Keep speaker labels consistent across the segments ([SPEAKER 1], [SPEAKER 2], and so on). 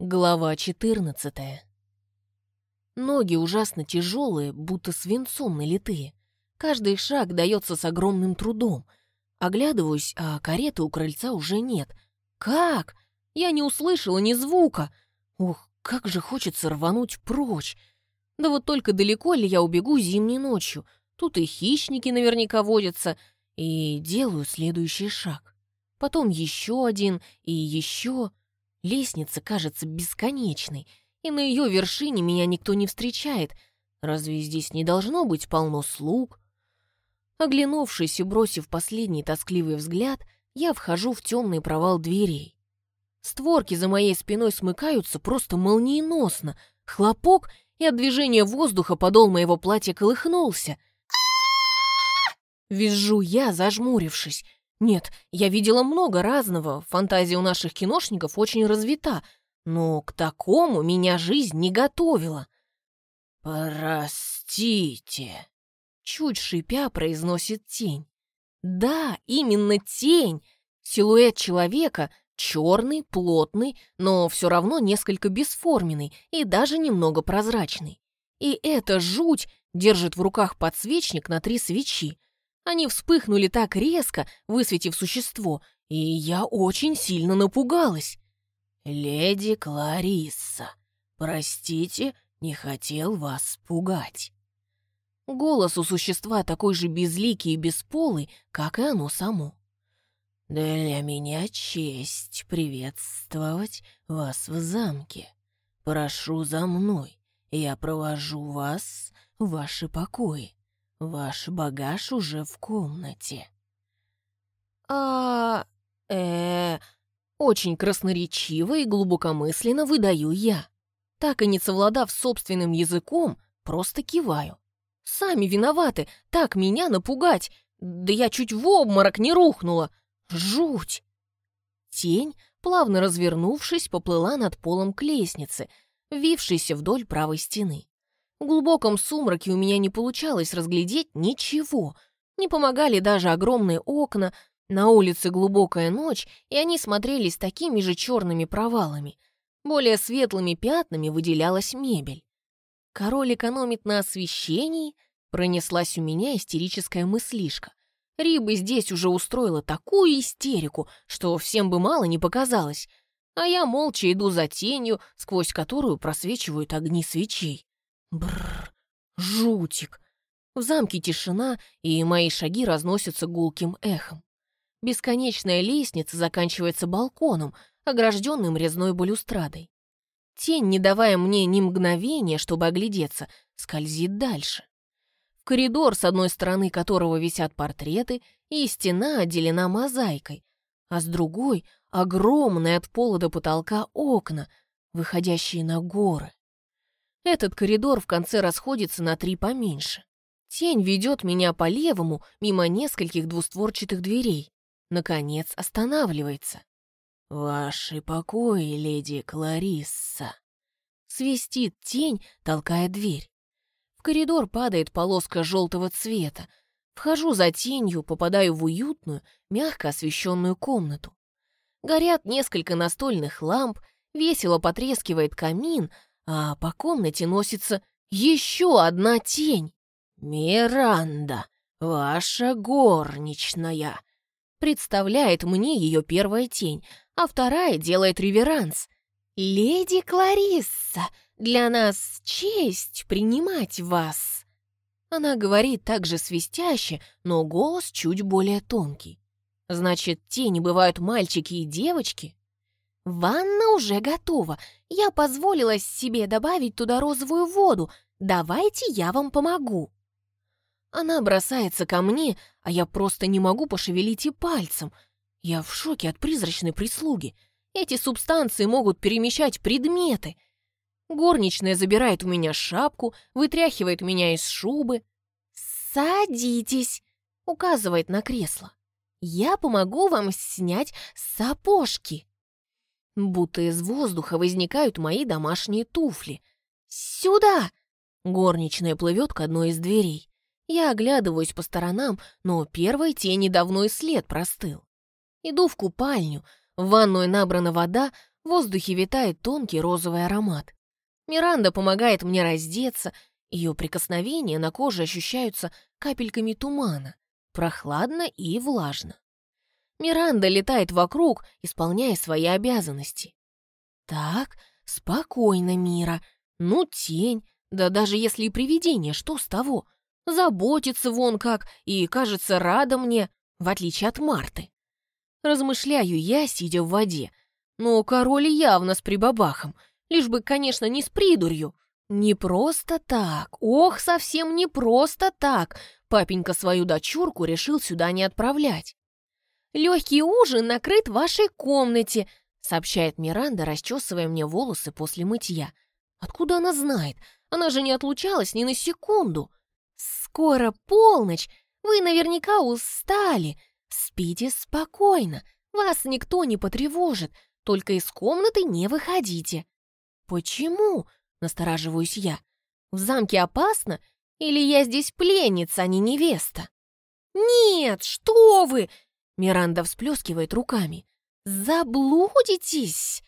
[SPEAKER 1] Глава 14 Ноги ужасно тяжелые, будто свинцом налитые. Каждый шаг дается с огромным трудом. Оглядываюсь, а кареты у крыльца уже нет. Как? Я не услышала ни звука. Ух, как же хочется рвануть прочь. Да вот только далеко ли я убегу зимней ночью? Тут и хищники наверняка водятся. И делаю следующий шаг. Потом еще один и еще. Лестница кажется бесконечной, и на ее вершине меня никто не встречает. Разве здесь не должно быть полно слуг? Оглянувшись и бросив последний тоскливый взгляд, я вхожу в темный провал дверей. Створки за моей спиной смыкаются просто молниеносно. Хлопок, и от движения воздуха подол моего платья колыхнулся. Визжу я, зажмурившись. Нет, я видела много разного, фантазия у наших киношников очень развита, но к такому меня жизнь не готовила. «Простите», — чуть шипя произносит тень. «Да, именно тень. Силуэт человека черный, плотный, но все равно несколько бесформенный и даже немного прозрачный. И эта жуть держит в руках подсвечник на три свечи. Они вспыхнули так резко, высветив существо, и я очень сильно напугалась. «Леди Кларисса, простите, не хотел вас пугать». Голос у существа такой же безликий и бесполый, как и оно само. «Для меня честь приветствовать вас в замке. Прошу за мной, я провожу вас в ваши покои. Ваш багаж уже в комнате». «А... э... Очень красноречиво и глубокомысленно выдаю я. Так и не совладав собственным языком, просто киваю. Сами виноваты, так меня напугать. Да я чуть в обморок не рухнула. Жуть! Тень, плавно развернувшись, поплыла над полом к лестнице, вившейся вдоль правой стены. В глубоком сумраке у меня не получалось разглядеть ничего. Не помогали даже огромные окна, на улице глубокая ночь, и они смотрелись такими же черными провалами. Более светлыми пятнами выделялась мебель. Король экономит на освещении, пронеслась у меня истерическая мыслишка. Риба здесь уже устроила такую истерику, что всем бы мало не показалось. А я молча иду за тенью, сквозь которую просвечивают огни свечей. Бррр, жутик. В замке тишина, и мои шаги разносятся гулким эхом. Бесконечная лестница заканчивается балконом, огражденным резной балюстрадой. Тень, не давая мне ни мгновения, чтобы оглядеться, скользит дальше коридор, с одной стороны которого висят портреты, и стена отделена мозаикой, а с другой — огромные от пола до потолка окна, выходящие на горы. Этот коридор в конце расходится на три поменьше. Тень ведет меня по левому, мимо нескольких двустворчатых дверей. Наконец останавливается. «Ваши покои, леди Кларисса!» Свистит тень, толкая дверь коридор падает полоска желтого цвета. Вхожу за тенью, попадаю в уютную, мягко освещенную комнату. Горят несколько настольных ламп, весело потрескивает камин, а по комнате носится еще одна тень. «Миранда, ваша горничная!» Представляет мне ее первая тень, а вторая делает реверанс. «Леди Кларисса, для нас честь принимать вас!» Она говорит так же свистяще, но голос чуть более тонкий. «Значит, тени бывают мальчики и девочки?» «Ванна уже готова. Я позволила себе добавить туда розовую воду. Давайте я вам помогу». Она бросается ко мне, а я просто не могу пошевелить и пальцем. Я в шоке от призрачной прислуги. Эти субстанции могут перемещать предметы. Горничная забирает у меня шапку, вытряхивает меня из шубы. «Садитесь», — указывает на кресло. «Я помогу вам снять сапожки». Будто из воздуха возникают мои домашние туфли. «Сюда!» Горничная плывет к одной из дверей. Я оглядываюсь по сторонам, но первой тени давно и след простыл. Иду в купальню. В ванной набрана вода, В воздухе витает тонкий розовый аромат. Миранда помогает мне раздеться, ее прикосновения на коже ощущаются капельками тумана, прохладно и влажно. Миранда летает вокруг, исполняя свои обязанности. Так, спокойно, Мира. Ну, тень, да даже если и привидение, что с того? Заботится вон как и, кажется, рада мне, в отличие от Марты. Размышляю я, сидя в воде. Но король явно с прибабахом, лишь бы, конечно, не с придурью. Не просто так, ох, совсем не просто так. Папенька свою дочурку решил сюда не отправлять. «Легкий ужин накрыт в вашей комнате», сообщает Миранда, расчесывая мне волосы после мытья. Откуда она знает? Она же не отлучалась ни на секунду. «Скоро полночь, вы наверняка устали. Спите спокойно, вас никто не потревожит, только из комнаты не выходите». «Почему?» — настораживаюсь я. «В замке опасно? Или я здесь пленница, а не невеста?» «Нет, что вы!» Миранда всплескивает руками. «Заблудитесь!»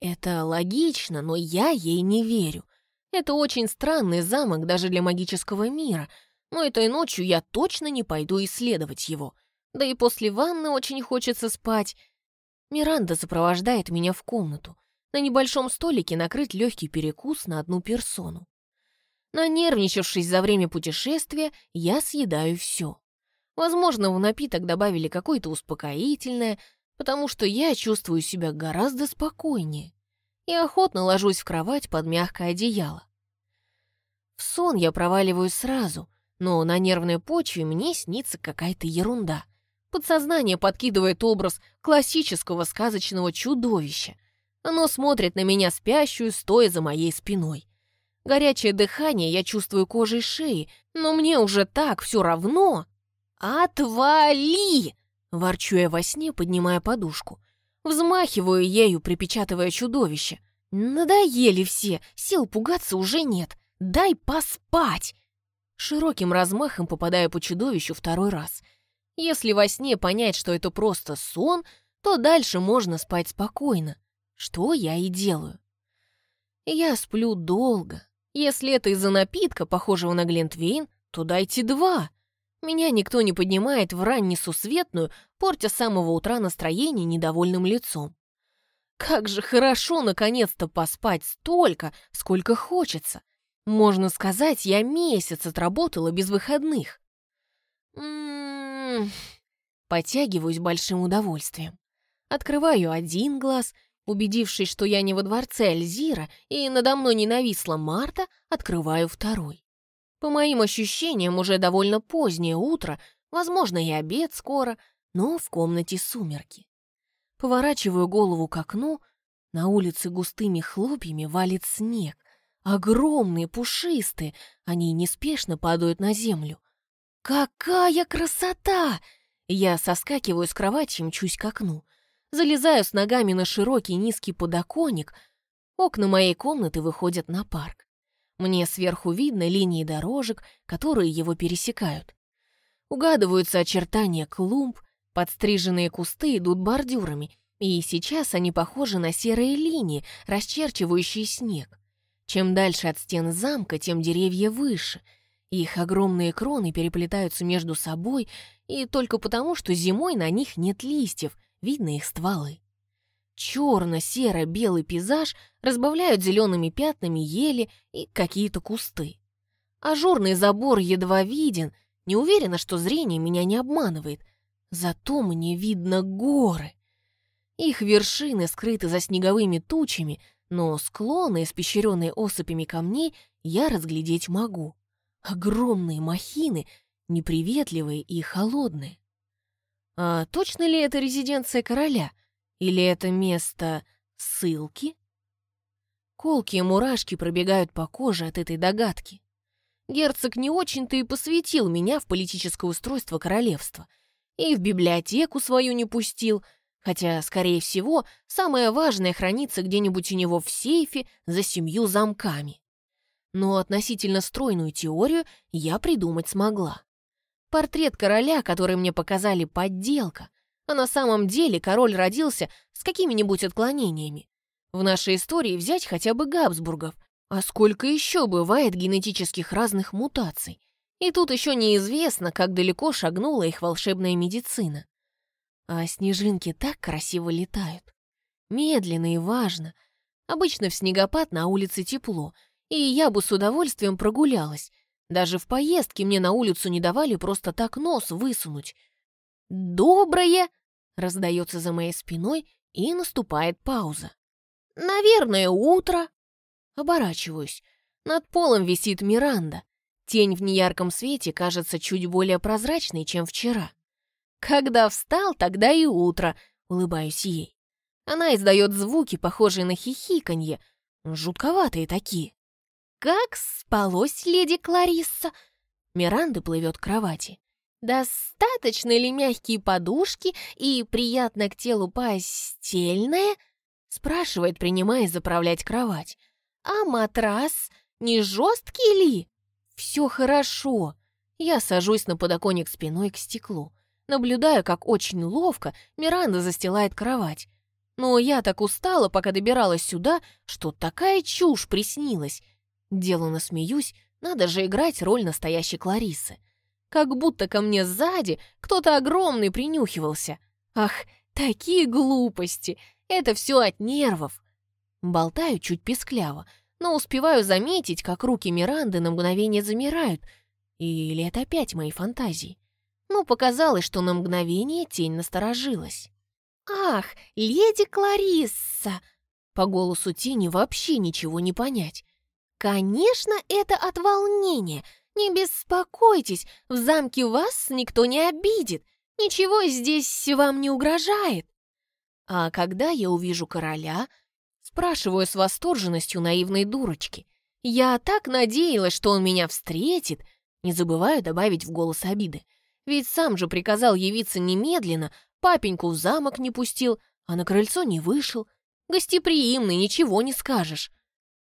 [SPEAKER 1] Это логично, но я ей не верю. Это очень странный замок даже для магического мира, но этой ночью я точно не пойду исследовать его. Да и после ванны очень хочется спать. Миранда сопровождает меня в комнату. На небольшом столике накрыт легкий перекус на одну персону. Нанервничавшись за время путешествия, я съедаю все. Возможно, в напиток добавили какое-то успокоительное, потому что я чувствую себя гораздо спокойнее и охотно ложусь в кровать под мягкое одеяло. В сон я проваливаюсь сразу, но на нервной почве мне снится какая-то ерунда. Подсознание подкидывает образ классического сказочного чудовища. Оно смотрит на меня спящую, стоя за моей спиной. Горячее дыхание я чувствую кожей шеи, но мне уже так все равно, «Отвали!» — ворчу я во сне, поднимая подушку. Взмахиваю ею, припечатывая чудовище. «Надоели все, сил пугаться уже нет. Дай поспать!» Широким размахом попадаю по чудовищу второй раз. Если во сне понять, что это просто сон, то дальше можно спать спокойно, что я и делаю. Я сплю долго. Если это из-за напитка, похожего на Глинтвейн, то дайте два. Меня никто не поднимает в рань несусветную, портя с самого утра настроение недовольным лицом. Как же хорошо наконец-то поспать столько, сколько хочется. Можно сказать, я месяц отработала без выходных. М-м-м. Потягиваюсь большим удовольствием. Открываю один глаз, убедившись, что я не во дворце Эльзира и надо мной не Марта, открываю второй. По моим ощущениям, уже довольно позднее утро, возможно, и обед скоро, но в комнате сумерки. Поворачиваю голову к окну, на улице густыми хлопьями валит снег. Огромные, пушистые, они неспешно падают на землю. «Какая красота!» Я соскакиваю с кровати и мчусь к окну. Залезаю с ногами на широкий низкий подоконник. Окна моей комнаты выходят на парк. Мне сверху видно линии дорожек, которые его пересекают. Угадываются очертания клумб, подстриженные кусты идут бордюрами, и сейчас они похожи на серые линии, расчерчивающие снег. Чем дальше от стен замка, тем деревья выше. Их огромные кроны переплетаются между собой, и только потому, что зимой на них нет листьев, видно их стволы. Черно-серо-белый пейзаж разбавляют зелеными пятнами ели и какие-то кусты. Ажурный забор едва виден, не уверена, что зрение меня не обманывает. Зато мне видно горы. Их вершины скрыты за снеговыми тучами, но склоны, испещренные осыпями камней, я разглядеть могу. Огромные махины, неприветливые и холодные. А точно ли это резиденция короля? Или это место ссылки? Колки и мурашки пробегают по коже от этой догадки. Герцог не очень-то и посвятил меня в политическое устройство королевства. И в библиотеку свою не пустил, хотя, скорее всего, самое важное хранится где-нибудь у него в сейфе за семью замками. Но относительно стройную теорию я придумать смогла. Портрет короля, который мне показали, подделка — а на самом деле король родился с какими-нибудь отклонениями. В нашей истории взять хотя бы Габсбургов. А сколько еще бывает генетических разных мутаций? И тут еще неизвестно, как далеко шагнула их волшебная медицина. А снежинки так красиво летают. Медленно и важно. Обычно в снегопад на улице тепло, и я бы с удовольствием прогулялась. Даже в поездке мне на улицу не давали просто так нос высунуть. «Доброе!» — раздается за моей спиной, и наступает пауза. «Наверное, утро». Оборачиваюсь. Над полом висит Миранда. Тень в неярком свете кажется чуть более прозрачной, чем вчера. «Когда встал, тогда и утро», — улыбаюсь ей. Она издает звуки, похожие на хихиканье, жутковатые такие. «Как спалось, леди Кларисса?» Миранда плывет к кровати. «Достаточно ли мягкие подушки и приятно к телу постельное?» Спрашивает, принимаясь заправлять кровать. «А матрас не жесткий ли?» «Все хорошо». Я сажусь на подоконник спиной к стеклу. Наблюдаю, как очень ловко Миранда застилает кровать. Но я так устала, пока добиралась сюда, что такая чушь приснилась. Делано смеюсь, надо же играть роль настоящей Кларисы. Как будто ко мне сзади кто-то огромный принюхивался. Ах, такие глупости! Это все от нервов. Болтаю чуть пескляво, но успеваю заметить, как руки Миранды на мгновение замирают. Или это опять мои фантазии? Ну, показалось, что на мгновение тень насторожилась. «Ах, леди Кларисса!» По голосу тени вообще ничего не понять. «Конечно, это от волнения. Не беспокойтесь, в замке вас никто не обидит. Ничего здесь вам не угрожает». А когда я увижу короля, спрашиваю с восторженностью наивной дурочки. Я так надеялась, что он меня встретит, не забываю добавить в голос обиды. Ведь сам же приказал явиться немедленно, папеньку в замок не пустил, а на крыльцо не вышел. Гостеприимный, ничего не скажешь.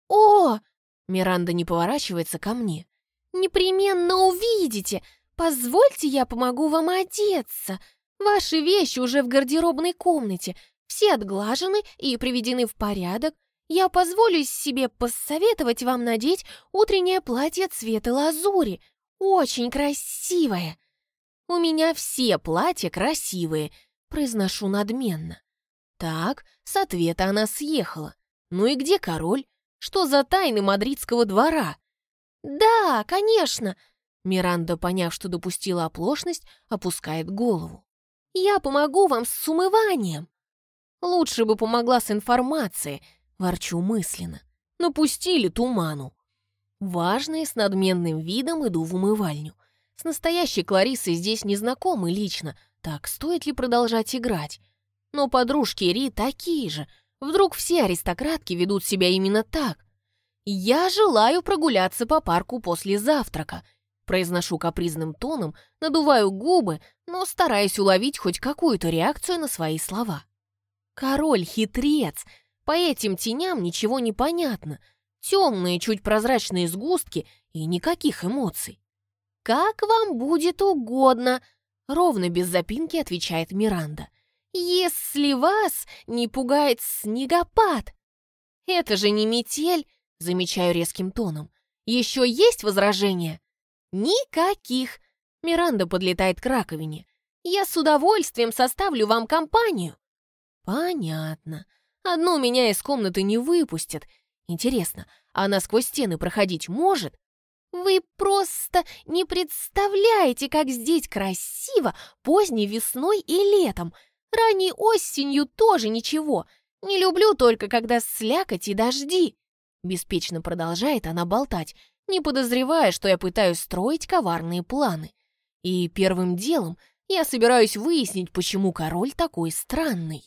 [SPEAKER 1] «О!» — Миранда не поворачивается ко мне. «Непременно увидите! Позвольте, я помогу вам одеться. Ваши вещи уже в гардеробной комнате, все отглажены и приведены в порядок. Я позволю себе посоветовать вам надеть утреннее платье цвета лазури. Очень красивое. У меня все платья красивые, произношу надменно. Так, с ответа она съехала. Ну и где король? Что за тайны мадридского двора? Да, конечно. Миранда, поняв, что допустила оплошность, опускает голову. Я помогу вам с умыванием. Лучше бы помогла с информацией, ворчу мысленно. Напустили туману. Важно и с надменным видом иду в умывальню. С настоящей Кларисой здесь не знакомы лично, так стоит ли продолжать играть? Но подружки Ри такие же. Вдруг все аристократки ведут себя именно так? Я желаю прогуляться по парку после завтрака — Произношу капризным тоном, надуваю губы, но стараюсь уловить хоть какую-то реакцию на свои слова. Король хитрец. По этим теням ничего не понятно. Темные, чуть прозрачные сгустки и никаких эмоций. «Как вам будет угодно», — ровно без запинки отвечает Миранда. «Если вас не пугает снегопад». «Это же не метель», — замечаю резким тоном. «Еще есть возражения?» «Никаких!» Миранда подлетает к раковине. «Я с удовольствием составлю вам компанию». «Понятно. Одну меня из комнаты не выпустят. Интересно, она сквозь стены проходить может?» «Вы просто не представляете, как здесь красиво поздней весной и летом. Ранней осенью тоже ничего. Не люблю только, когда слякоть и дожди». Беспечно продолжает она болтать, не подозревая, что я пытаюсь строить коварные планы. И первым делом я собираюсь выяснить, почему король такой странный.